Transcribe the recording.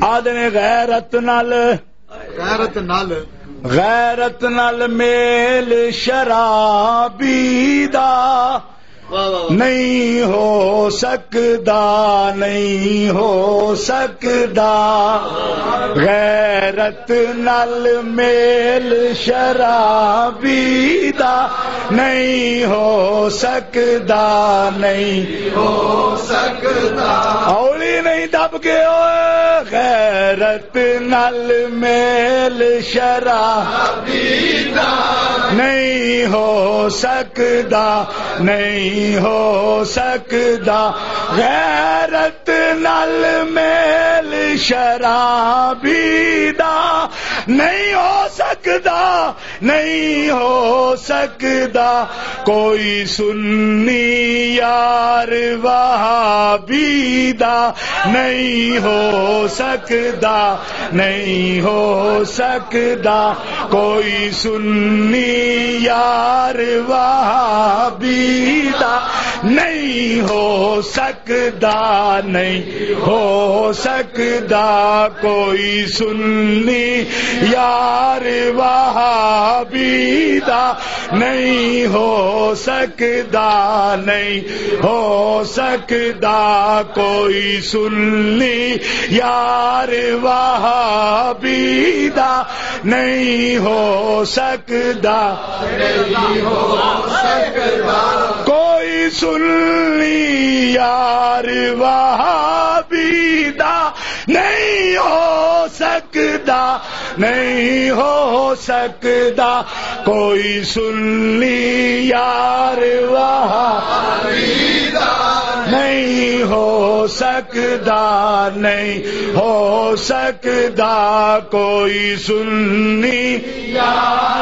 آدنے غیرت نال غیرت نال غیرت نال میل شرابی دا نہیں ہو سکدا نہیں ہو سکدا غیرت نل میل شرابی دا نہیں ہو سکدا نہیں ہو سکتا۔ اولی نہیں دب کے ہوئے غیرت نل میل شراب نہیں ہو سکدا نہیں ہو سکدا غیرت نل میل شرابی دا نہیں ہو سکدا نہیں ہو سکدا کوئی سنی یار وہابی دا نہیں ہو سکدا نہیں ہو سکدا کوئی سنی یار وہابی نہیں ہو سکدا نہیں ہو سکدا کوئی سنی۔ یار وہابی دا نہیں ہو سکدا نہیں ہو سکدا کوئی سنی۔ یار وہابی دا نہیں ہو سکدا کوئی سنی یار وہابی دا نہیں ہو سکدا نہیں ہو سکدا کوئی سنی یار وہابی نہیں ہو سکدا نہیں ہو سکدا کوئی سنی یار